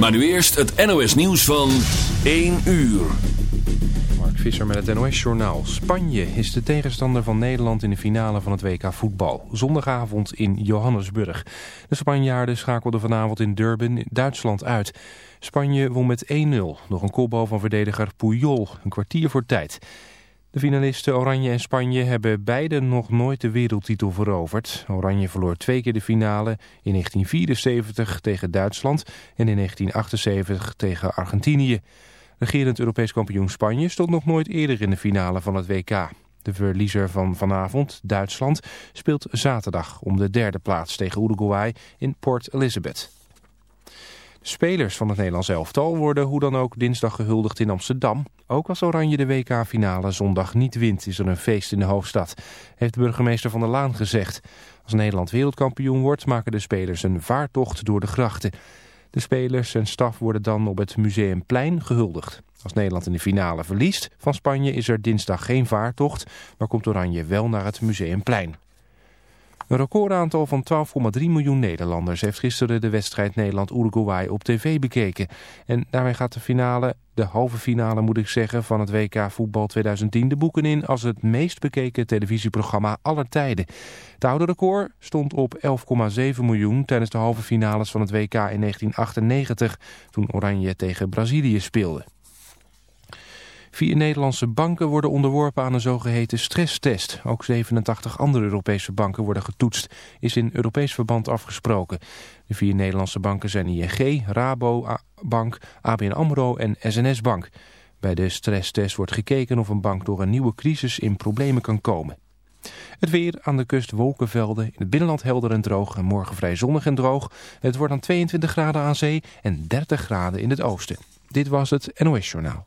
Maar nu eerst het NOS nieuws van 1 uur. Mark Visser met het NOS Journaal. Spanje is de tegenstander van Nederland in de finale van het WK voetbal. Zondagavond in Johannesburg. De Spanjaarden schakelden vanavond in Durban, Duitsland uit. Spanje won met 1-0. Nog een kopbal van verdediger Puyol, een kwartier voor tijd. De finalisten Oranje en Spanje hebben beide nog nooit de wereldtitel veroverd. Oranje verloor twee keer de finale in 1974 tegen Duitsland en in 1978 tegen Argentinië. Regerend Europees kampioen Spanje stond nog nooit eerder in de finale van het WK. De verliezer van vanavond, Duitsland, speelt zaterdag om de derde plaats tegen Uruguay in Port Elizabeth. Spelers van het Nederlands elftal worden hoe dan ook dinsdag gehuldigd in Amsterdam. Ook als Oranje de WK-finale zondag niet wint is er een feest in de hoofdstad, heeft burgemeester Van der Laan gezegd. Als Nederland wereldkampioen wordt maken de spelers een vaartocht door de grachten. De spelers en staf worden dan op het Museumplein gehuldigd. Als Nederland in de finale verliest van Spanje is er dinsdag geen vaartocht, maar komt Oranje wel naar het Museumplein. Een recordaantal van 12,3 miljoen Nederlanders heeft gisteren de wedstrijd Nederland-Uruguay op tv bekeken. En daarmee gaat de finale, de halve finale moet ik zeggen, van het WK Voetbal 2010 de boeken in als het meest bekeken televisieprogramma aller tijden. Het oude record stond op 11,7 miljoen tijdens de halve finales van het WK in 1998, toen Oranje tegen Brazilië speelde. Vier Nederlandse banken worden onderworpen aan een zogeheten stresstest. Ook 87 andere Europese banken worden getoetst, is in Europees verband afgesproken. De vier Nederlandse banken zijn ING, Rabobank, ABN AMRO en SNS Bank. Bij de stresstest wordt gekeken of een bank door een nieuwe crisis in problemen kan komen. Het weer aan de kust wolkenvelden, in het binnenland helder en droog en morgen vrij zonnig en droog. Het wordt dan 22 graden aan zee en 30 graden in het oosten. Dit was het NOS Journaal.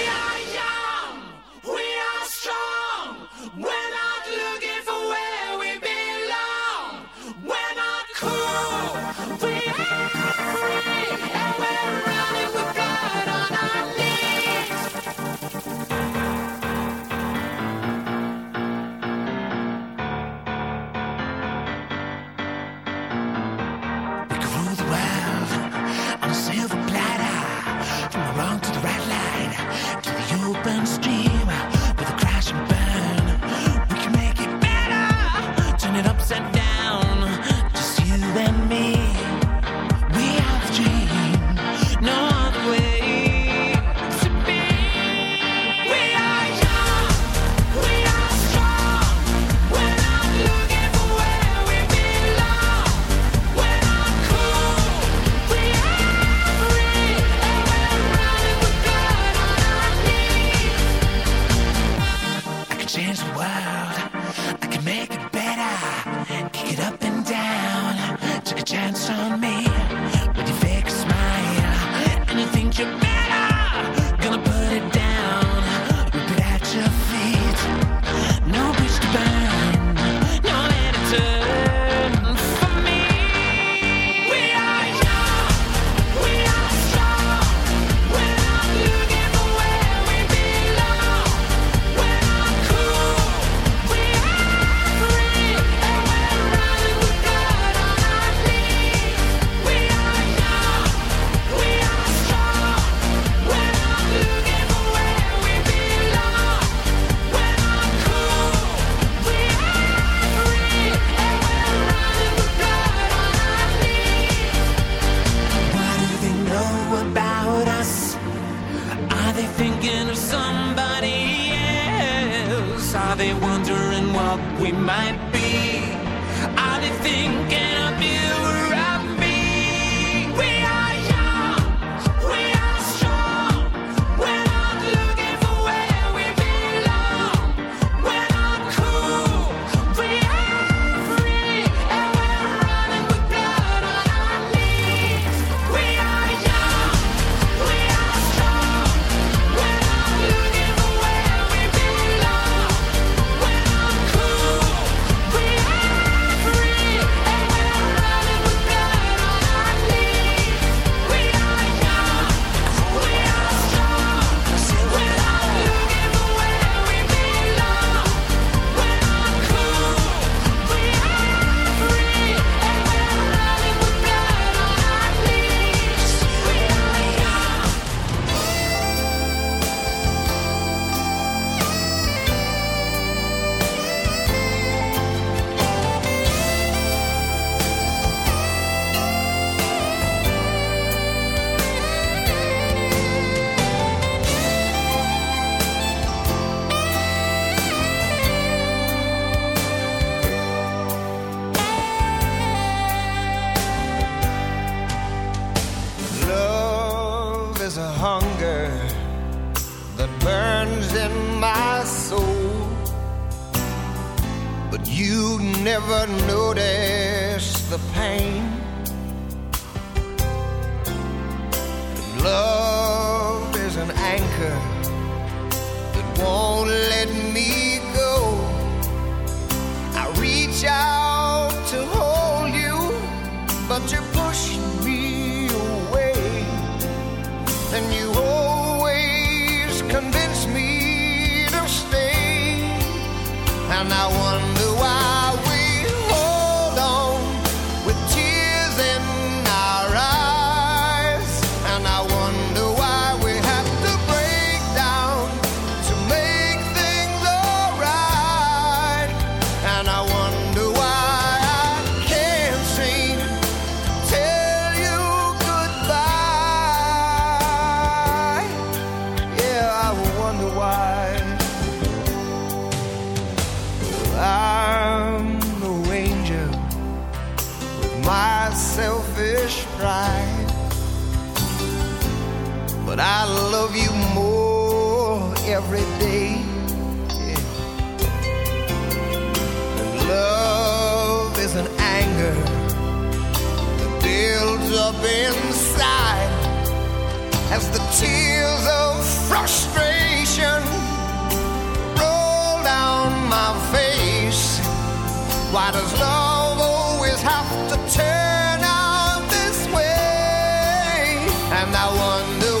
wonder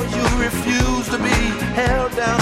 down.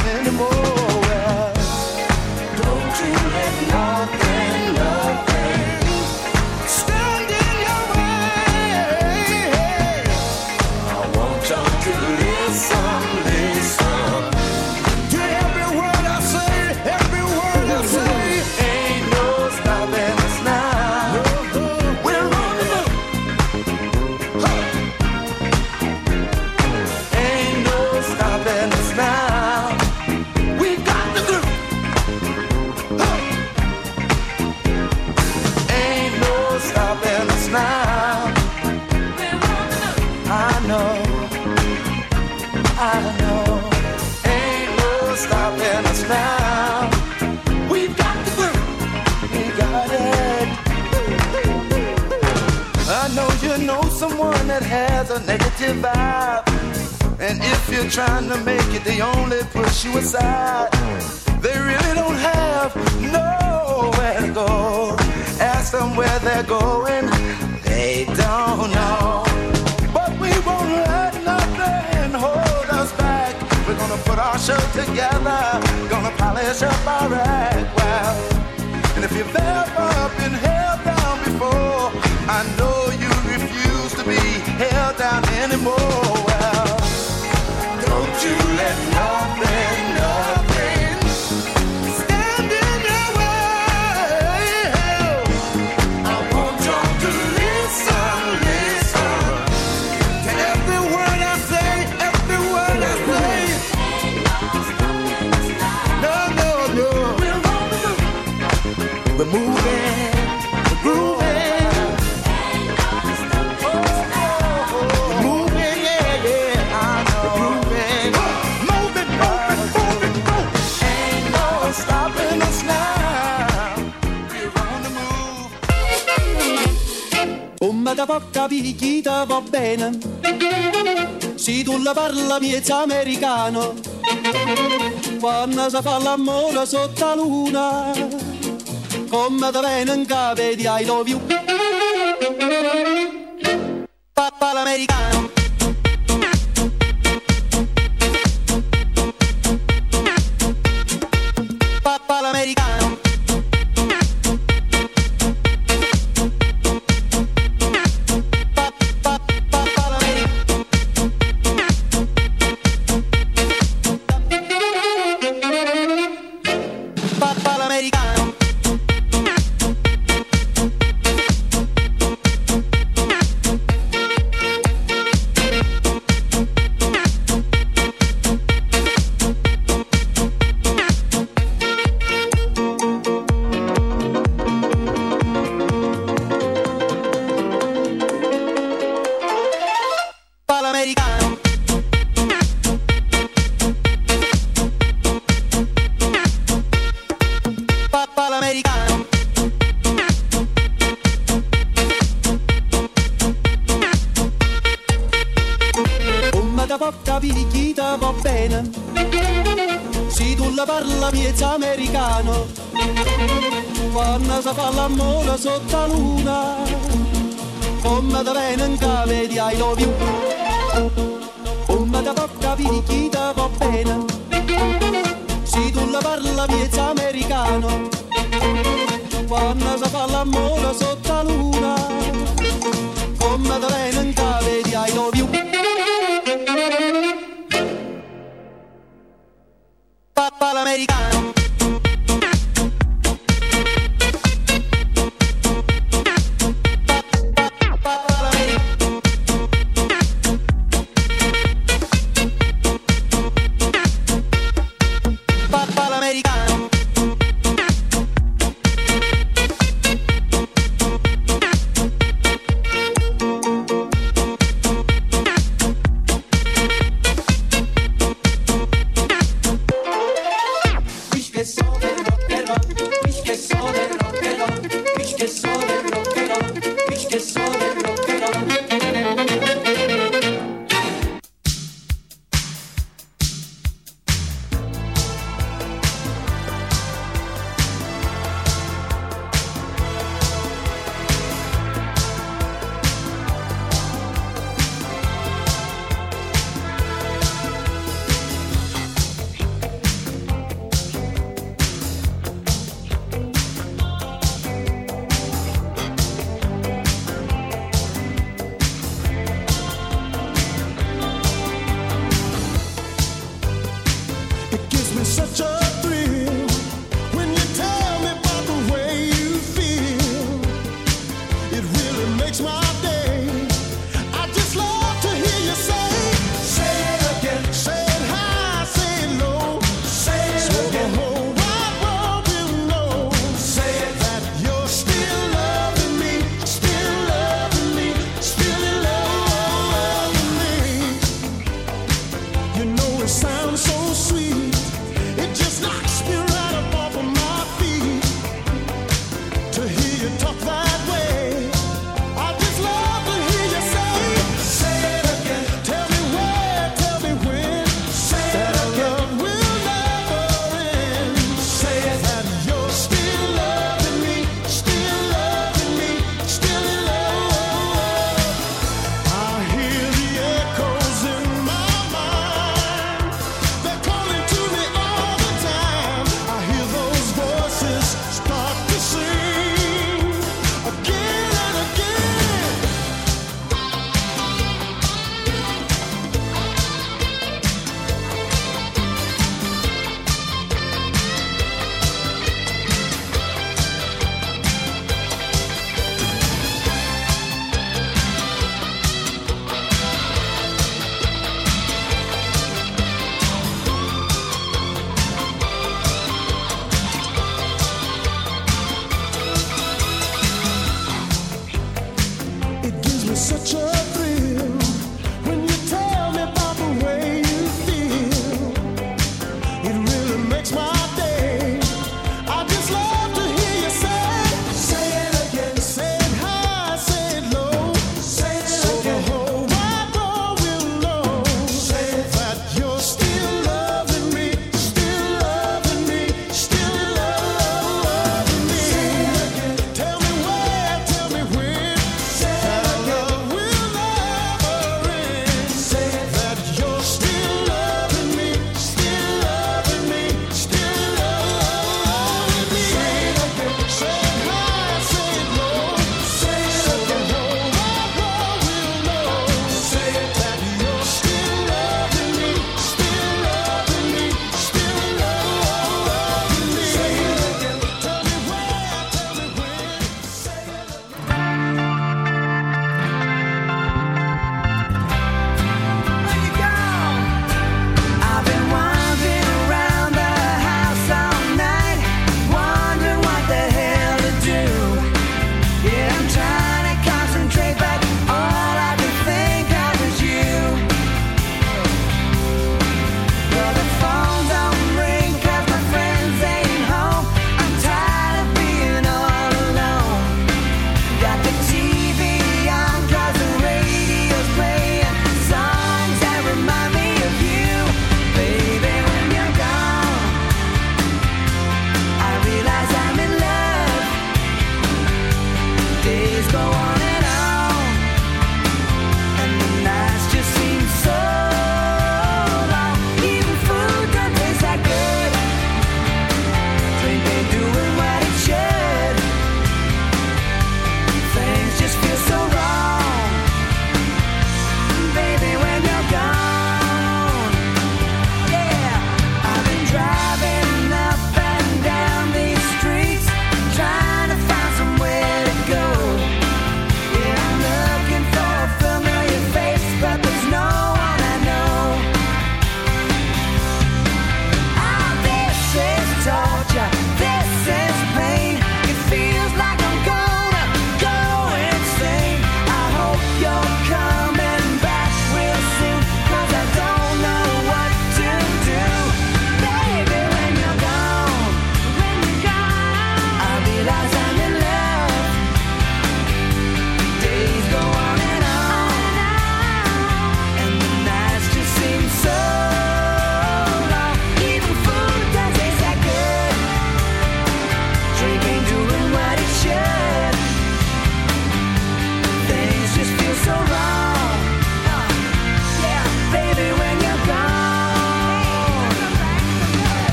capichita va bene. Se tu la parla miezza americano, quando si fa l'amore sotto la luna, come da in cave di I love you. alla piazza americano.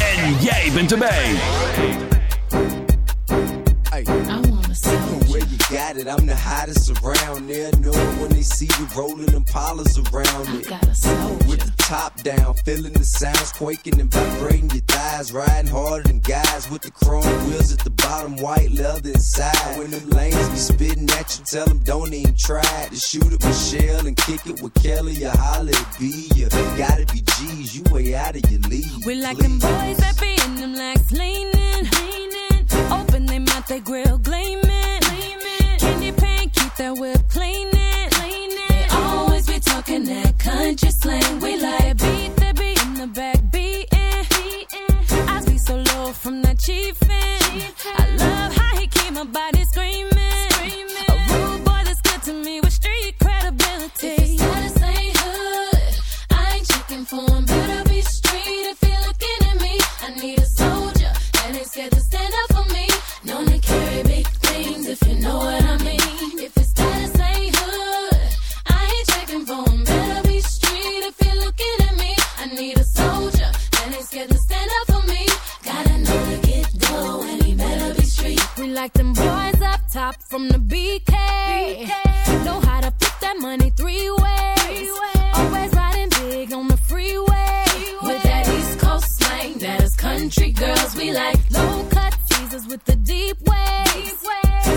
En jij bent erbij. Hey. got it. I'm the hottest around. They'll know when they see you rolling them polars around it. With the top down, feeling the sounds quaking and vibrating your thighs. Riding harder than guys with the chrome wheels at the bottom, white leather inside. When them lanes be spitting at you, tell them don't even try to shoot it with Shell and kick it with Kelly or Holly B. You gotta be G's, you way out of your league. We like please. them boys that be in them legs leaning, leaning. Open them out they grill gleaming that we're cleaning. cleaning. They always be talking that country slang. We like beat the beat in the back, beating. I be so low from that chief. I love how he keep my body screaming. screaming. A rude boy that's good to me with street credibility. If his status ain't hood, I ain't checking for him. Better be street if he looking at me. I need a soldier that ain't scared to stand up for me. Known to carry big things if you know what I mean. Like them boys up top from the BK. Know how to flip that money three ways. Always riding big on the freeway. With that East Coast slang, that is country girls. We like low cut teasers with the deep waves.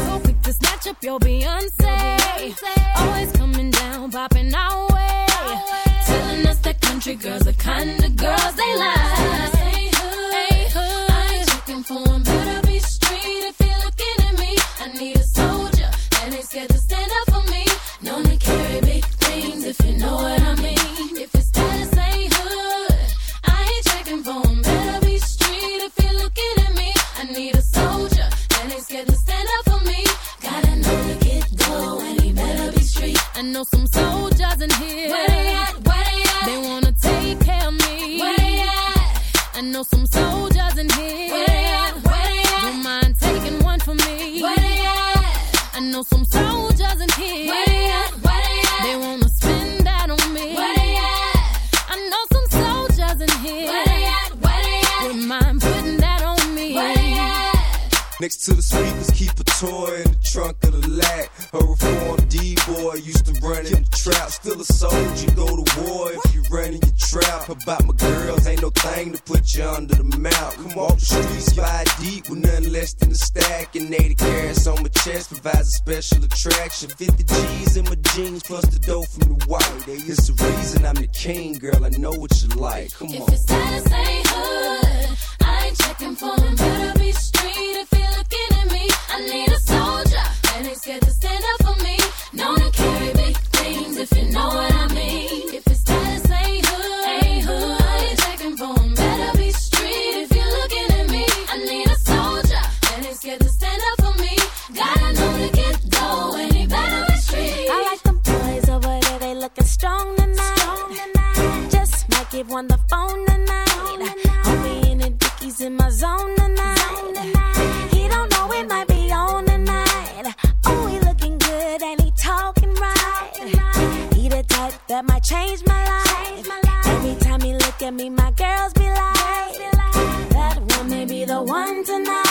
So quick to snatch up your Beyonce. Always coming down, popping our way. Telling us that country girls are kind of girls they like. Attraction. Be like, that one may be the one tonight.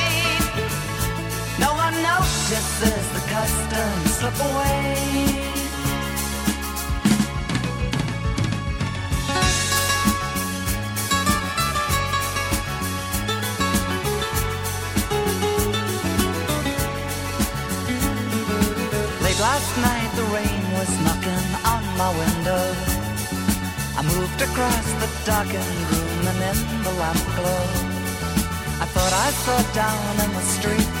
Notices the customs slip away. Late last night, the rain was knocking on my window. I moved across the darkened room and in the lamp glow. I thought I saw down in the street